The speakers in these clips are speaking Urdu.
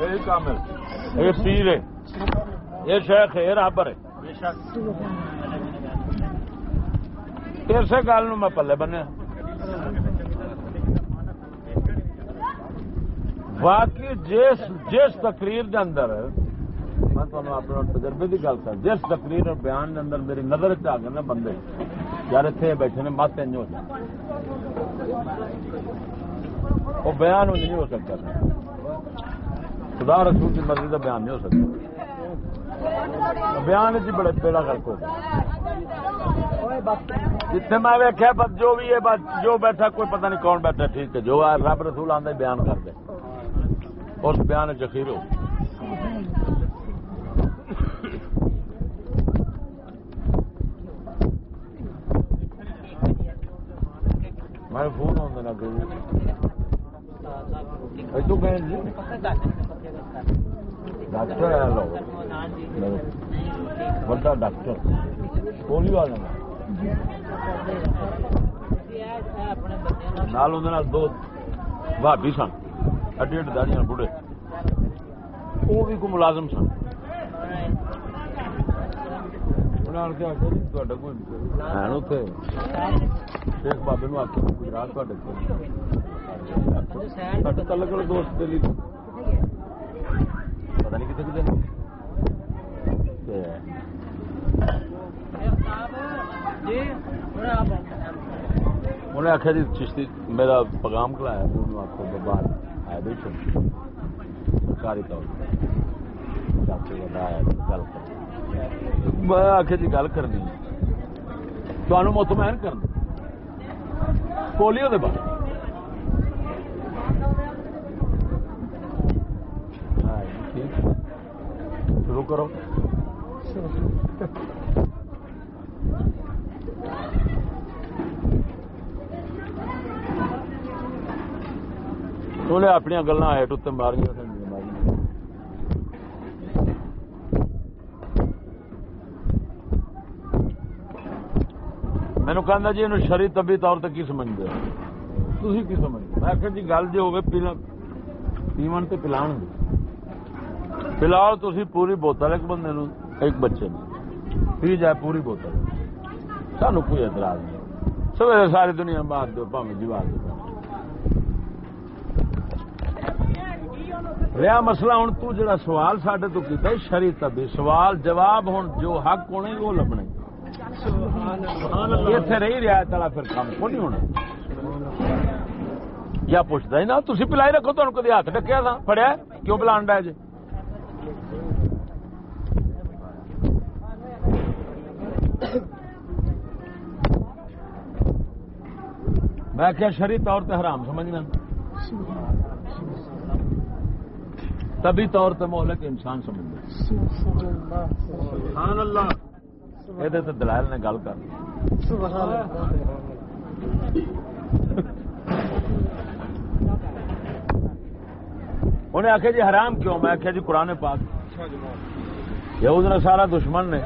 یہ کامل یہ پیر ہے۔ یہ شیخ ہے یہ رابر ہے۔ اسی گل میں پلے بنیا۔ باقی جس جس تقریر دے اندر، میں تمہیں اپنے تجربے کی گل کر، جس تقریر اور بیان دے اندر میری نظر چ گئے نا بندے۔ یار اتنے بیٹھے نے، مت انج ہو جائے وہ بیان نہیں ہو سکتا۔ خدا رسول کی مرضی کا بیان نہیں ہو سکتا۔ بیان چ بڑے پیڑا کر کو جتنے میں ویکیا جو بھی ہے جو بیٹھا، کوئی پتہ نہیں کون بیٹھا، ٹھیک ہے۔ جو رب رسول آدھے بیان کر دے۔ اس بیان چخیر ہو۔ میں فون آدھے نا ڈاکٹر ہے لو بڑا ڈاکٹر۔ پولیو والا نال دو بھابی سن۔ اڈی اڈی داڑیاں بڑھے وہ بھی کوئی ملازم سن۔ شیخ بابے نو آخر گجرات تعلق دوست دلی پتا نہیں کتنے کتنے انہیں آخیا جی چشتی میرا پیغام کلایا آخو باہر آیا بیٹھو سرکاری طور گل میں آخیا جی گل کرنی تمہیں مطمئن کرنا پولیو دے بارے کرو انہیں اپنی گلا ہیٹ اتنے ماریاں مینو کہنا جی یہ شری طبی طور کی سمجھتے تھی کی سمجھتے میں آخر جی گل جی ہوگی پیمن تو پلاؤ پلاؤ تھی پوری بوتل ایک بندے نو، ایک بچے نے پی جائے پوری بوتل۔ سانو کوئی اعتراض نہیں۔ سویرے ساری دنیا مار دو، پاوے جیوا دو۔ رہا مسئلہ ہوں تو جڑا سوال سڈے تو کیتا شری طبی سوال، جواب ہوں جو حق ہونے، وہ لبنے۔ اتنے رہی رعایت والا پھر کام کو نہیں ہونا۔ یا پوچھتا ہی نا تھی پلائی رکھو تمہیں کدی ہاتھ ڈکیا تھا پڑیا کیوں پلان ڈا جی؟ میں کیا شری طور پہ حرام سمجھنا تبھی طور پہ مہلک انسان سمجھنا سبحان اللہ۔ یہ تو دلائل نے گل کر انہیں آخیا جی حرام کیوں؟ میں آخیا جی قرآن پاک۔ یہ نے سارا دشمن نے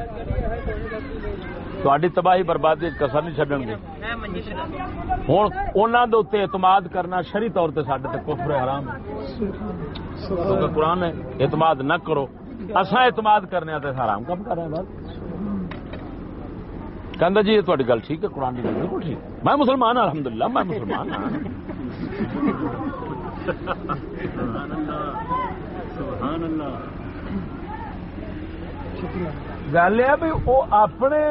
تاری تباہی بربادی کسر نہیں چڈن گے ہوں انہوں کے اعتماد کرنا شری طور پہ سڈے کفر حرام کیونکہ قرآن ہے اعتماد نہ کرو اصا اعتماد کرنے تو حرام کم کر رہے ہیں بس جی یہ تاری گل ٹھیک ہے قرآن کی بالکل ٹھیک میں مسلمان ہوں الحمد للہ میں مسلمان ہوں گل یہ بھی وہ اپنے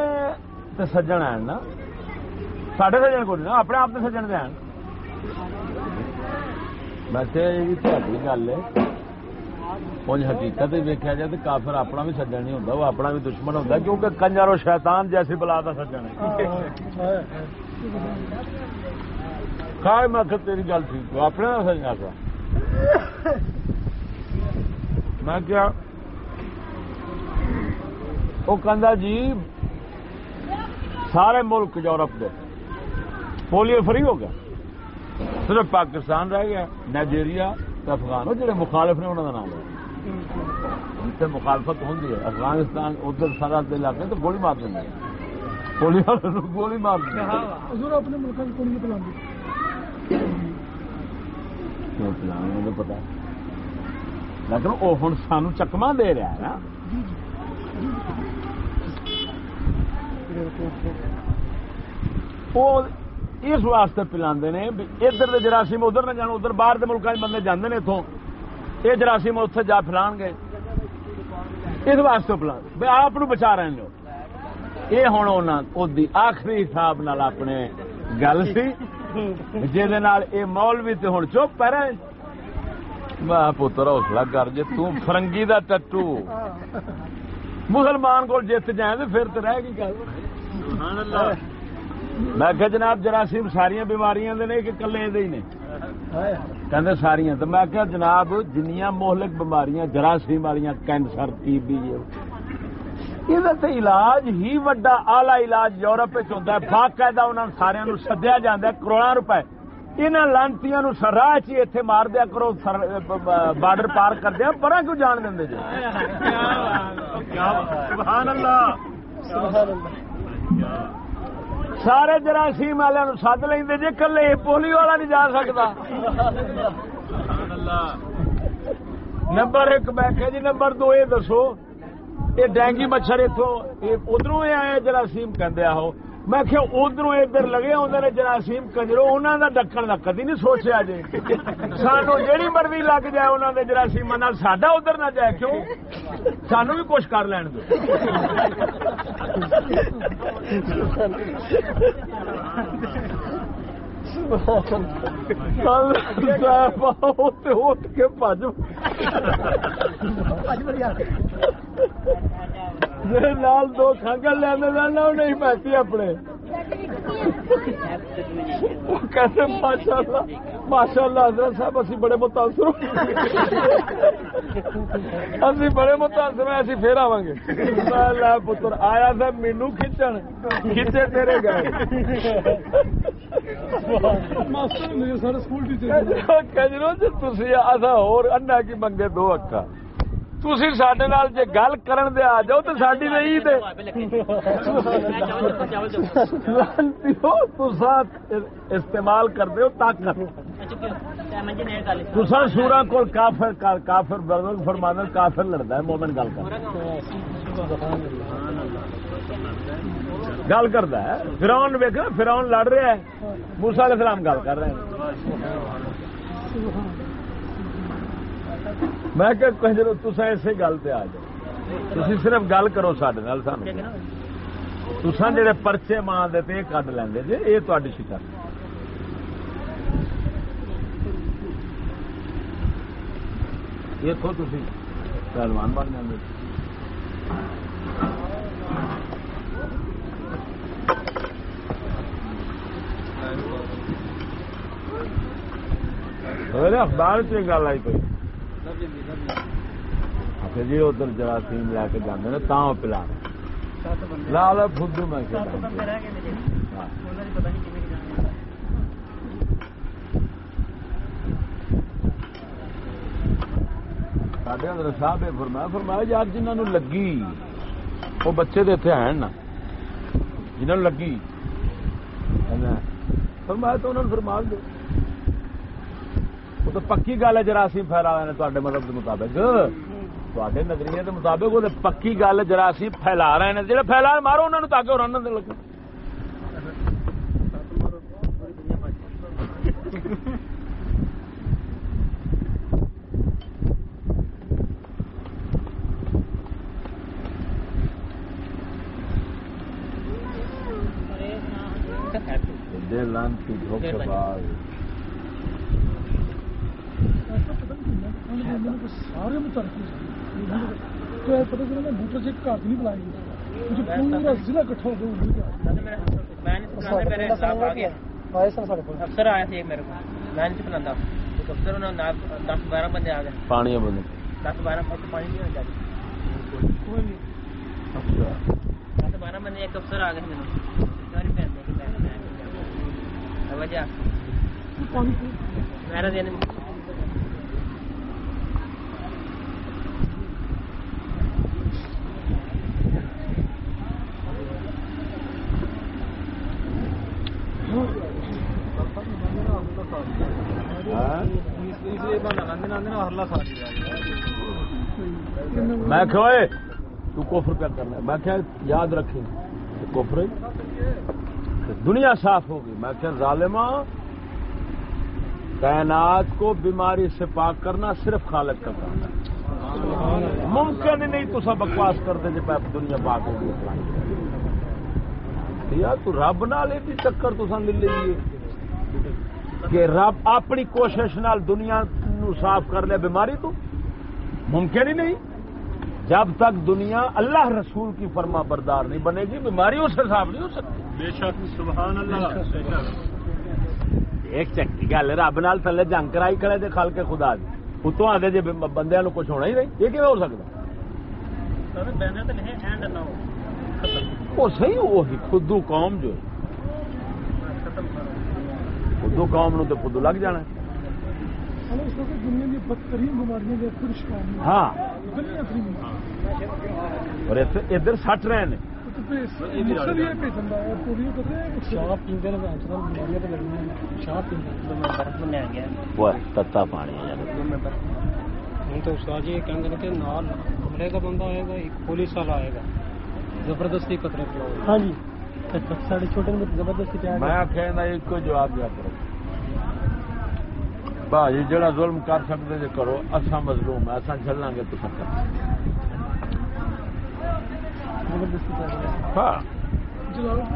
سجن ہیں نا۔ سڈے سجن کو نہیں، اپنے آپ سے سجن دے ویسے گل ہے۔ کچھ حقیقت ویکیا جائے تو کافر اپنا بھی سجن نہیں ہوتا وہ اپنا بھی دشمن ہوتا کیونکہ کنجر و شیطان جیسی بلا کا سجن ہے۔ کھائے میں تیری گل ٹھیک اپنے سجنا سا میں کیا وہ کہ جی سارے ملک یورپ کے پولیو فری ہو گیا۔ صرف پاکستان رہ گیا نائجیریا افغان۔ جڑے مخالف نے انہوں کا نام لیا مخالفت ہوں افغانستان ادھر سارا علاقے تو گولی مار دیں پولیو گولی مار دیں پتا لیکن وہ ہوں سانو چکما دے رہا ہے نا۔ وہ اس واسطے پلاندے نے بھی ادھر دے جراثیم ادھر نہ جان، ادھر باہر دے ملکوں بندے جاندے نے اتوں یہ جراثیم اتنے جا پلان گے۔ اس واسطے پلان بھائی آپ بچا رہے ہیں یہ ہوں آخری حساب نال اپنے گل سی۔ جہد یہ مولوی تے ہوں چپ پہ رہے۔ میں پتر حوصلہ کر جی فرنگی دا ٹٹو۔ مسلمان کو جیت جائیں تو پھر تو رہ گئی گل۔ میں کہ جناب جراثیم ساریا بیماریاں دے نے کہ کلے ہی نے۔ کہ ساریا تو میں کہ جناب جنیاں مہلک بیماریاں جراثیم والی کینسر ٹی بی یہ۔ علاج ہی وڈا آلہ علاج یورپ ہوتا ہے۔ باقاعدہ انہوں نے سارا سدیا جا کروڑا روپے۔ انہوں لانتی راہ چی اتنے مار دیا کرو بارڈر پار کر دیا پر کیوں جان دیں جی؟ سبحان اللہ۔ سارے جراثیم والے سد لیں جی کلے پولیو والا نہیں جا سکتا نمبر ایک میں جی نمبر دو یہ دسو یہ ڈینگی مچھر اتو ادھر آئے جراثیم کہ میں کہ ادھر ادھر لگے آدھے نے جراثیم کجرو انہوں کا ڈکن کا کدی نہیں سوچا جی سانو جہی مرضی لگ جائے انہوں نے جراثیم ساڈا ادھر نہ جائے، کیوں؟ سانو بھی کچھ کر لین دو۔ کے پج لال دو کھانگل لینے جانا نہیں پیسی اپنے۔ کیسے ماشاء اللہ ماشاء اللہ حضرت صاحب اسی بڑے متاثر اسی بڑے متاثر ہیں اسی پھر آواں گے۔ پتر آیا تھا مینو کھچن کھچے تیرے گئے۔ کجرو جی تھی اصا ہونا کی منگے دو اکا تھی سڈے گل کرن دے آ جاؤ نہیں استعمال کر طاقت تسا سورا کافر کافر بزرگ فرمان کافر لڑتا ہے مومن گل کر گل کرتا ہے فراؤن ویک فراؤن لڑ رہا ہے موسا علیہ السلام گل کر رہے ہیں میں کہ تصا اسی گل پہ آ جاؤ۔ تھی صرف گل کرو سڈے سان تسا جڑے پرچے ماں دے تے کڈ لیندے جی یہ تاری شکر دیکھو تھی پہلوان بن جاتے اخبار چ گل آئی پی جی ادھر جراثیم لے کے جانے نا تا پلا۔ لا لا فدو میں صاحب فرمایا فرمایا یار جنہوں نے لگی وہ بچے تو اتنے ہیں نا جنہوں نے لگی۔ فرمایا تو انہوں نے فرما دو وہ تو پکی گل ہے جراثیم پھیلا رہے ہیں تے مطلب کے مطابق۔ تے نظریے کے مطابق وہ پکی گل جراثیم پھیلا رہے ہیں جہاں پھیلا مارو انہوں نے تاکہ اور لگے لانتی دھوکے باز سارے پتا چلا میں موٹر سے گھر نہیں بلائی مجھے پورا ضلع کٹھا ہو گیا۔ افسر آیا تھا میرے کو۔ میں نہیں بنا افسر دس بارہ بندے آ گئے۔ پانی بندے۔ دس بارہ پانی نہیں ہوتا دس بارہ بندے ایک افسر آ گئے وجہ میرا دن ہرلا ساری میں کہ تو کفر پہ کرنا میں کہ یاد رکھیں کفر دنیا صاف ہوگی. میں کہ ظالمہ، کائنات کو بیماری سے پاک کرنا صرف خالق کا کام ہے. ممکن ہی نہیں تو سب بکواس کرتے جی جب دنیا پاک ہوگی یا تو رب نال بھی چکر تو لے لیے۔ کہ رب اپنی کوشش نال دنیا نو صاف کر لے بیماری تو ممکن ہی نہیں۔ جب تک دنیا اللہ رسول کی فرما بردار نہیں بنے گی بیماری اس سے صاف نہیں ہو سکتی۔ بے شک سبحان اللہ۔ ایک چکی گل رب نال تھلے جنگ کرائی کھڑے دے خل کے خدا دی۔ اتوں آدھے جی بندے کچھ ہونا ہی نہیں۔ یہ کیون ہو سکتا؟ وہ صحیح وہی خدو قوم جو ہے۔ خدو قوم نو تو خدو لگ جانا ہے دنیا کی بدترین بیماریاں دے پھر شکار ہاں۔ اور ادھر- سٹ رہے ہیں۔ تتا پانی تو استاد جی یہ نال کا بندہ آئے گا ایک پولیس والا آئے گا۔ زبردستی قطرے پہ ہاں جی۔ چھوٹے میں زبردستی کیا۔ میں آخیا ایک کو جواب دیا کرو۔ بھاجی جڑا ظلم کر سکتے جی کرو۔ اصا مظلوم ہے اصا چلنا گے تو ہاں۔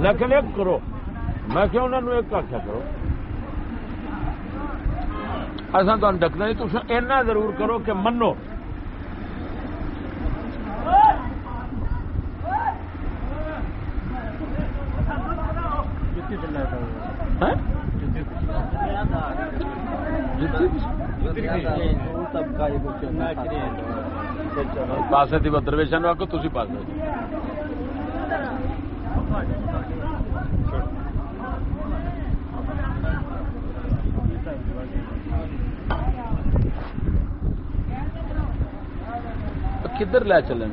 لیکن ایک کرو۔ میں کہ انہوں نے ایک آخیا کرو؟ اصا تمہیں ڈکنا نہیں تم اینا ضرور کرو کہ منو۔ پاسے دی درویشن آ کے تھی پاسے کدھر لے چلے